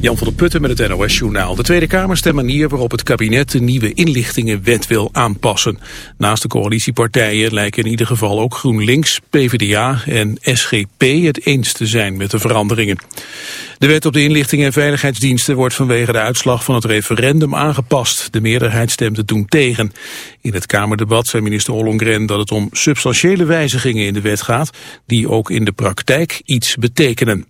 Jan van der Putten met het NOS-journaal. De Tweede Kamer stemt manier waarop het kabinet de nieuwe inlichtingenwet wil aanpassen. Naast de coalitiepartijen lijken in ieder geval ook GroenLinks, PvdA en SGP het eens te zijn met de veranderingen. De wet op de inlichtingen en veiligheidsdiensten wordt vanwege de uitslag van het referendum aangepast. De meerderheid stemde toen tegen. In het Kamerdebat zei minister Ollongren dat het om substantiële wijzigingen in de wet gaat, die ook in de praktijk iets betekenen.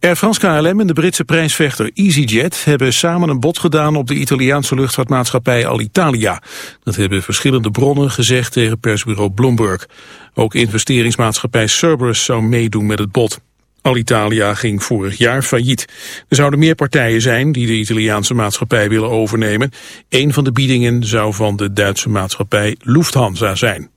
Air France KLM en de Britse prijsvechter EasyJet hebben samen een bod gedaan op de Italiaanse luchtvaartmaatschappij Alitalia. Dat hebben verschillende bronnen gezegd tegen persbureau Bloomberg. Ook investeringsmaatschappij Cerberus zou meedoen met het bod. Alitalia ging vorig jaar failliet. Er zouden meer partijen zijn die de Italiaanse maatschappij willen overnemen. Een van de biedingen zou van de Duitse maatschappij Lufthansa zijn.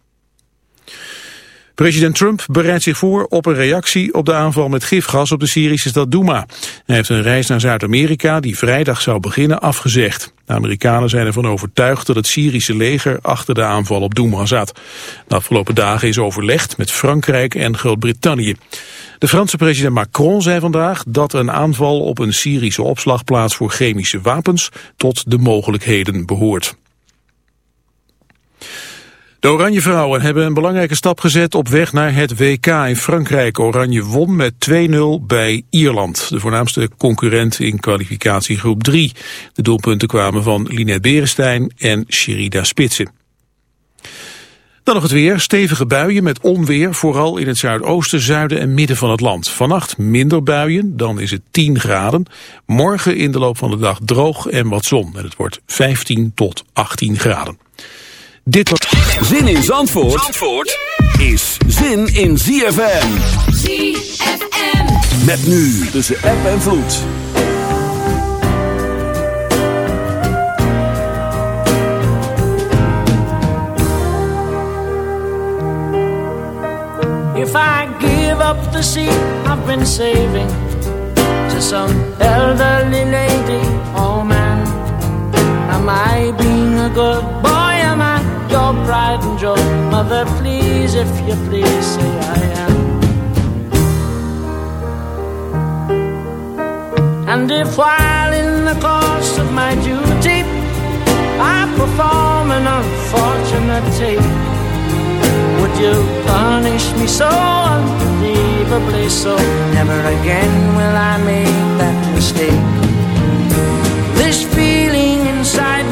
President Trump bereidt zich voor op een reactie op de aanval met gifgas op de Syrische stad Douma. Hij heeft een reis naar Zuid-Amerika die vrijdag zou beginnen afgezegd. De Amerikanen zijn ervan overtuigd dat het Syrische leger achter de aanval op Douma zat. De afgelopen dagen is overlegd met Frankrijk en Groot-Brittannië. De Franse president Macron zei vandaag dat een aanval op een Syrische opslagplaats voor chemische wapens tot de mogelijkheden behoort. De Oranje Vrouwen hebben een belangrijke stap gezet op weg naar het WK in Frankrijk. Oranje won met 2-0 bij Ierland, de voornaamste concurrent in kwalificatiegroep 3. De doelpunten kwamen van Linette Berenstein en Sherida Spitsen. Dan nog het weer. Stevige buien met onweer, vooral in het zuidoosten, zuiden en midden van het land. Vannacht minder buien, dan is het 10 graden. Morgen in de loop van de dag droog en wat zon. En het wordt 15 tot 18 graden. Dit was... Zin in Zandvoort, Zandvoort is zin in ZFM. ZFM. Met nu tussen app en vloed. If I give up the seat I've been saving to some elderly lady, oh man, am I being a good boy? Your pride and joy? Mother, please, if you please, say I am. And if while in the course of my duty I perform an unfortunate tape would you punish me so unbelievably so? Never again will I make that mistake.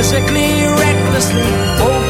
physically, recklessly,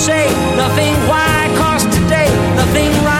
say, nothing why, cause today, nothing rhyme.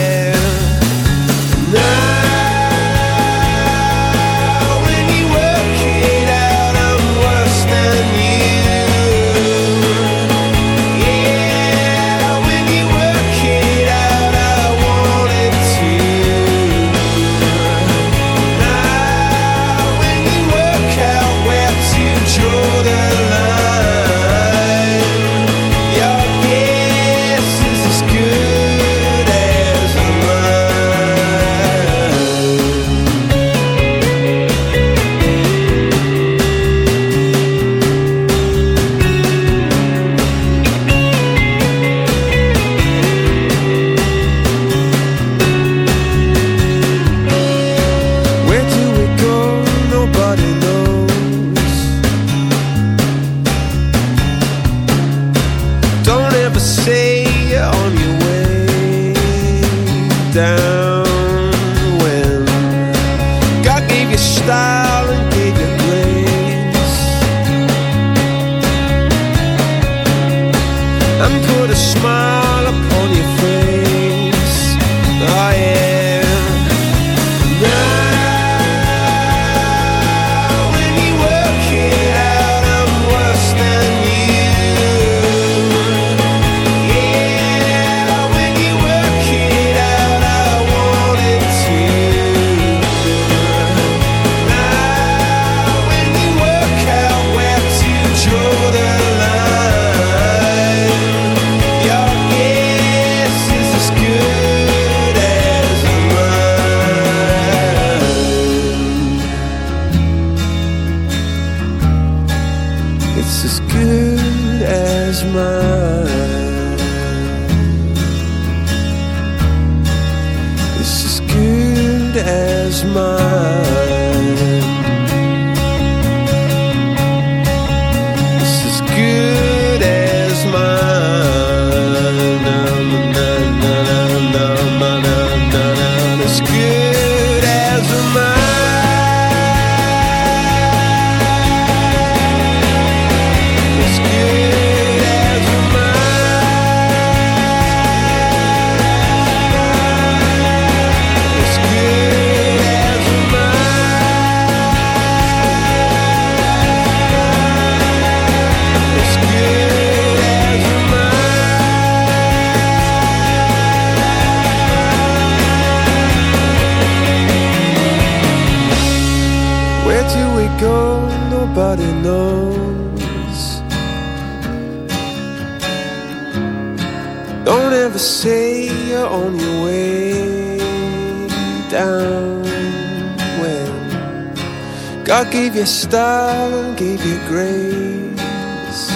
Gave you style and gave you grace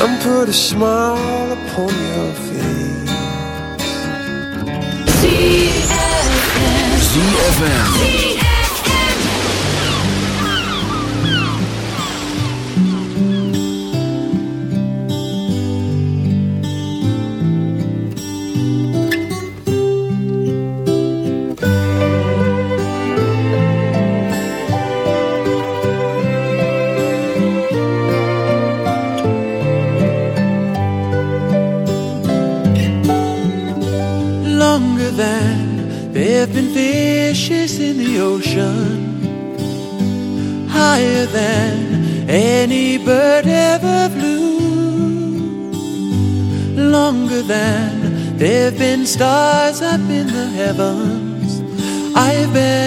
and put a smile upon your face. ZFM. ZFM. ocean higher than any bird ever flew, longer than there've been stars up in the heavens. I've been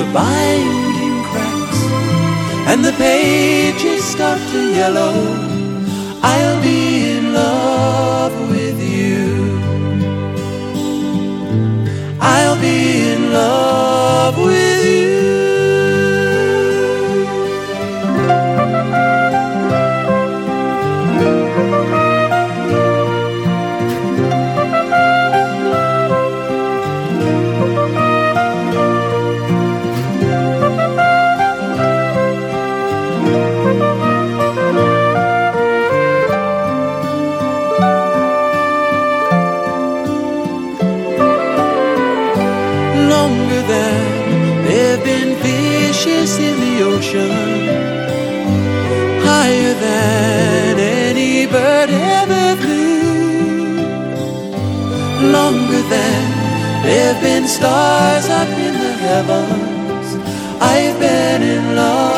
the binding cracks and the pages start to yellow, I'll be longer than there have been stars up in the heavens. I've been in love.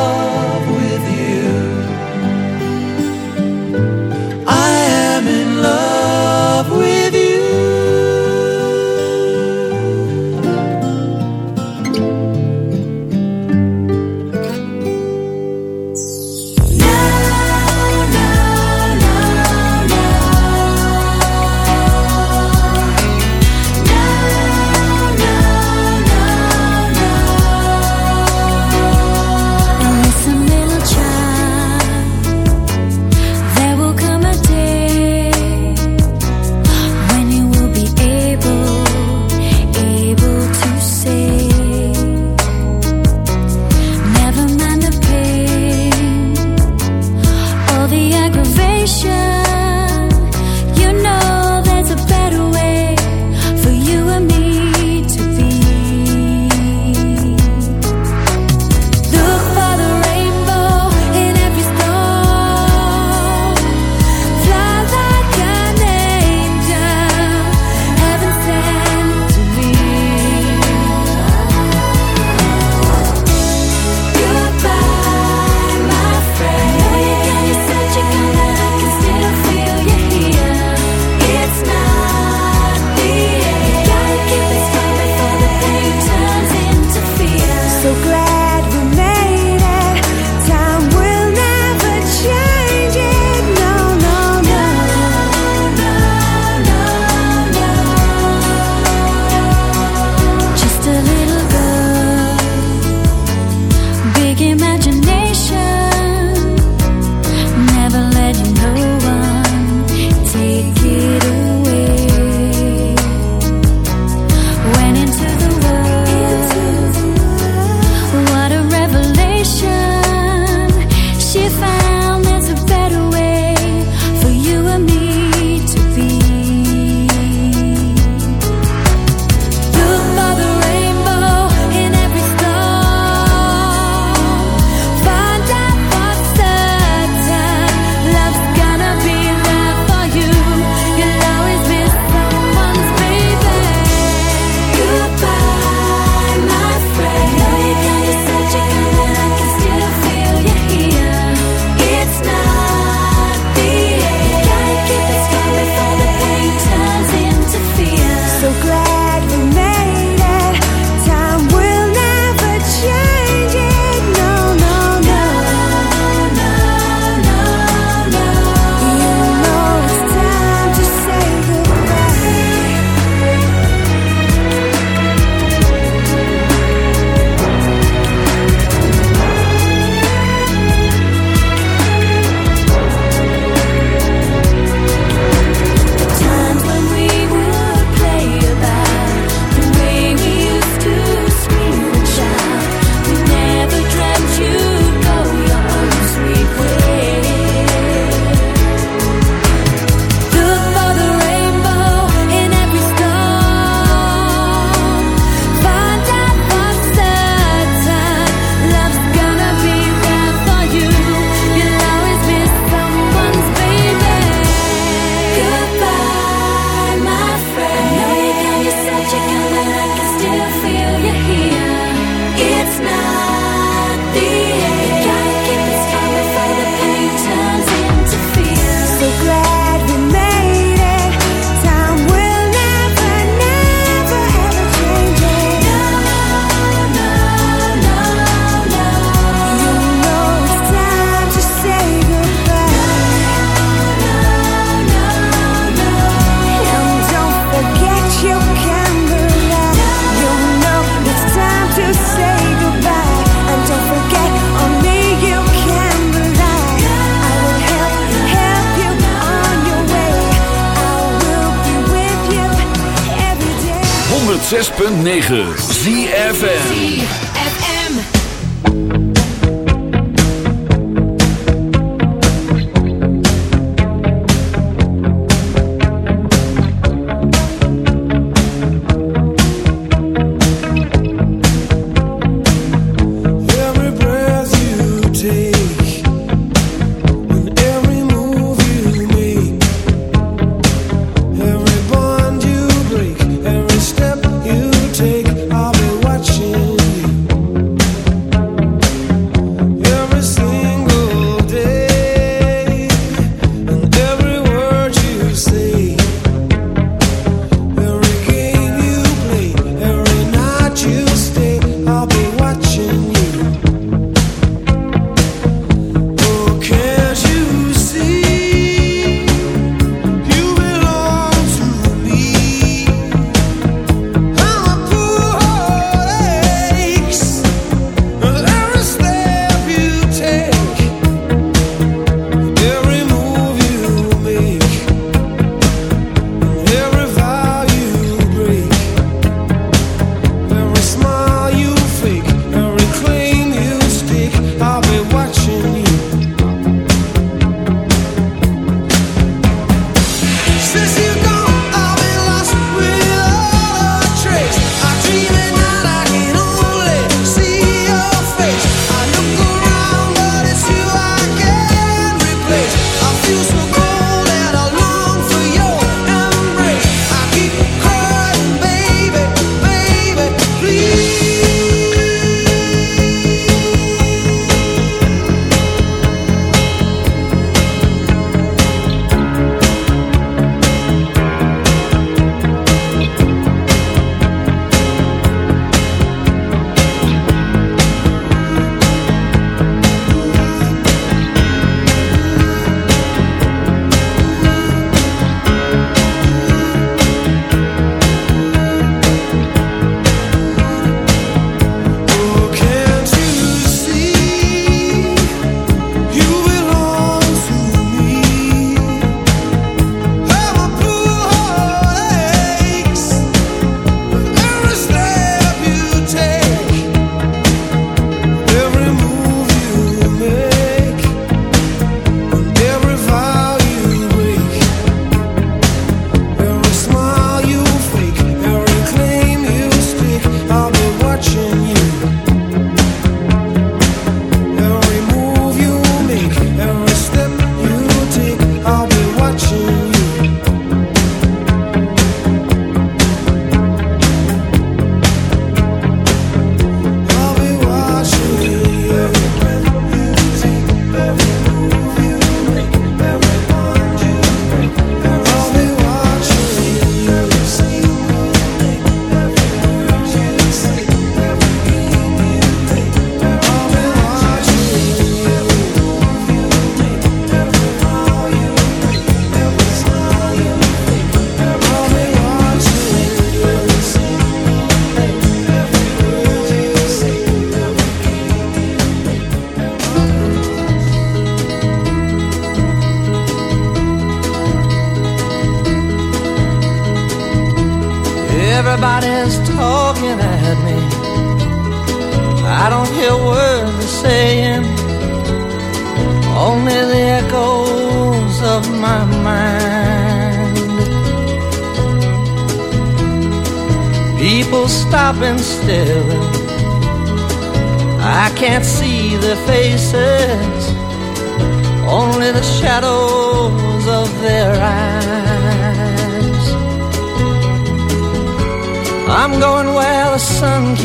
9. Zie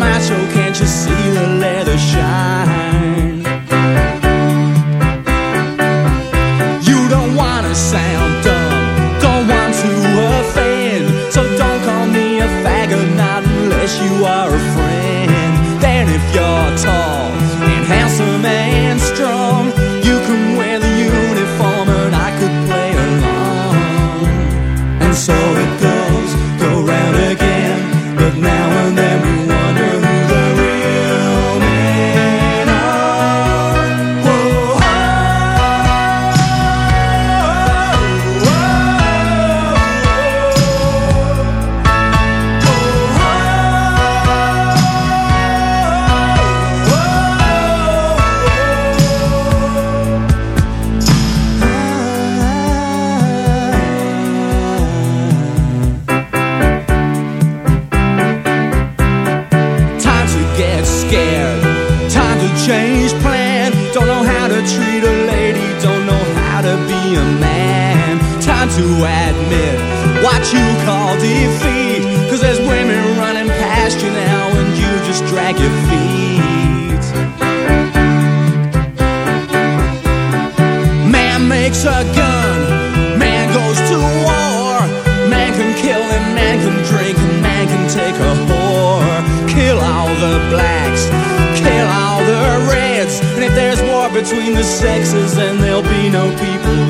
my show. between the sexes and there'll be no people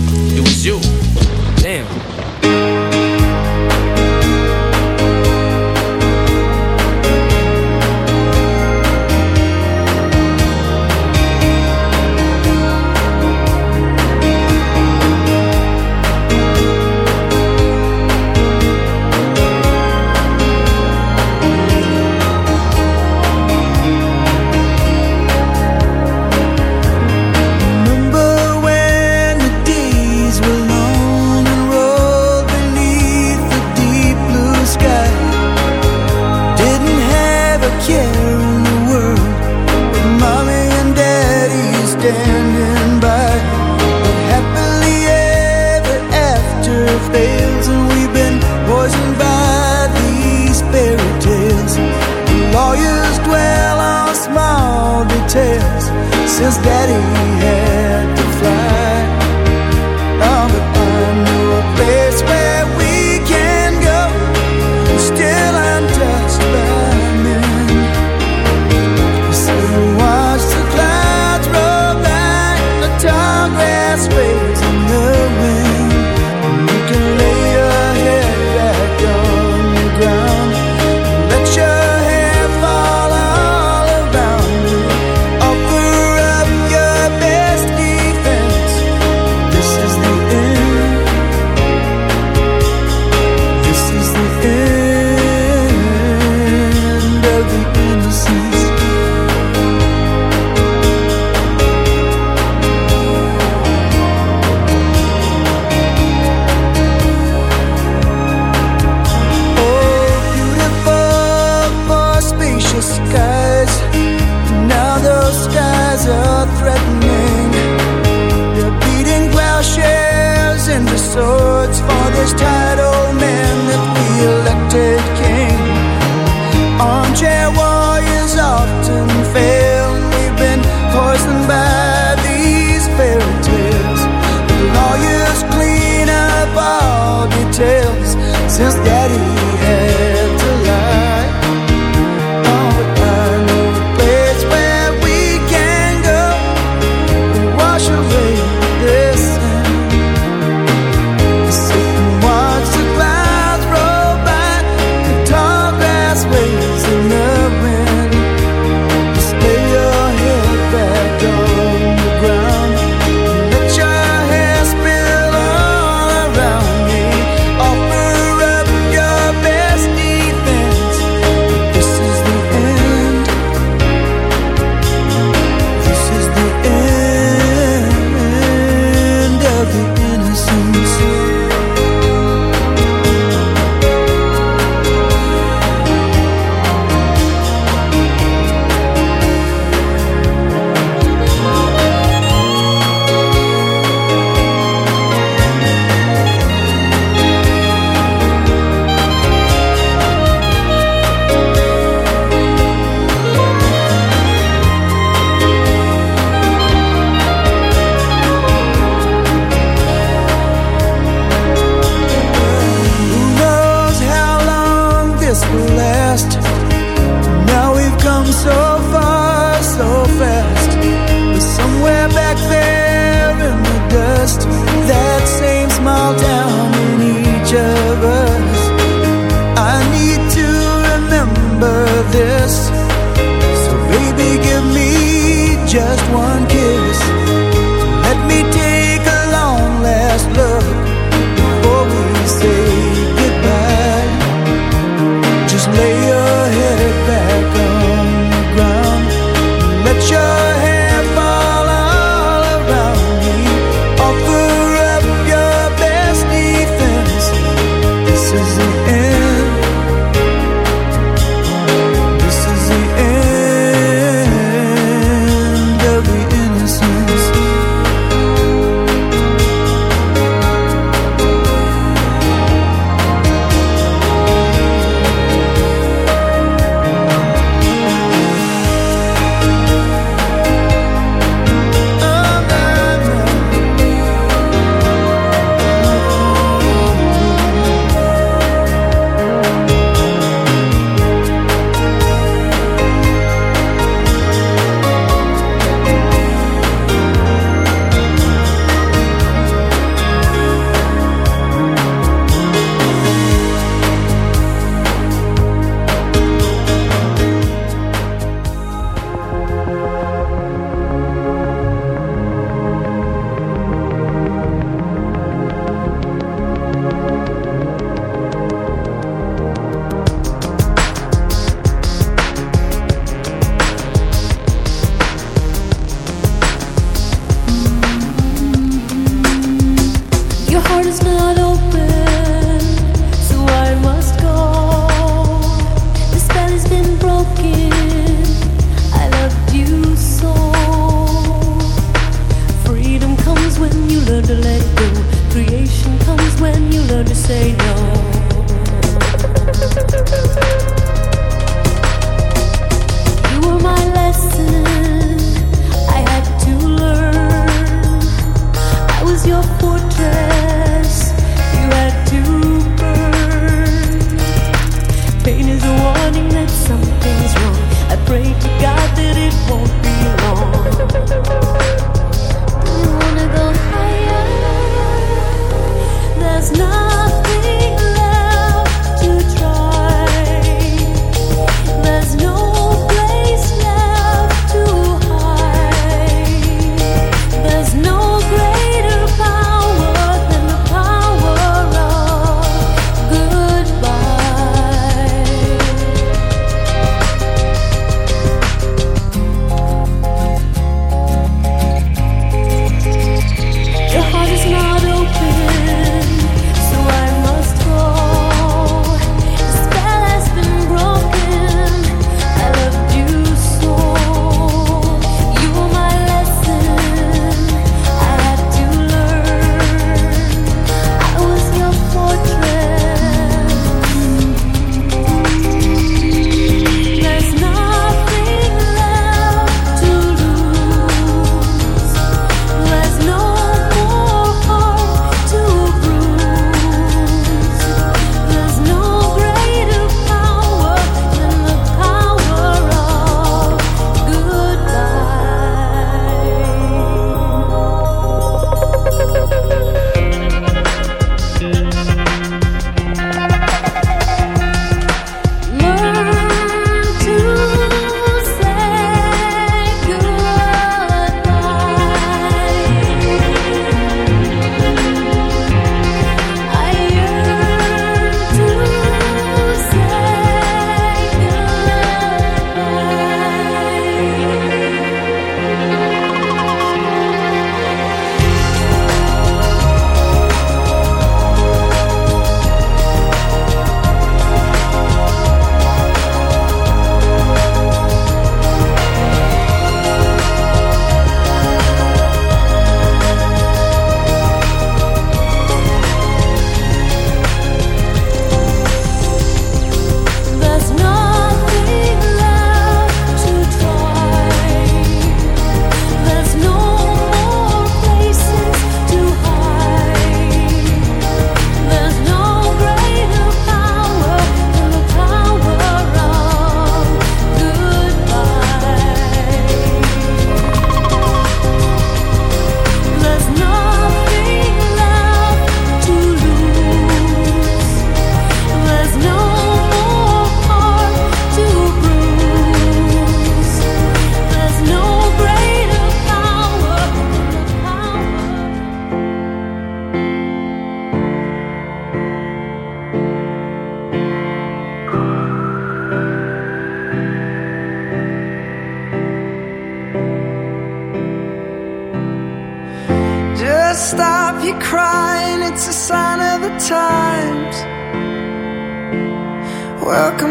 it was you. Damn.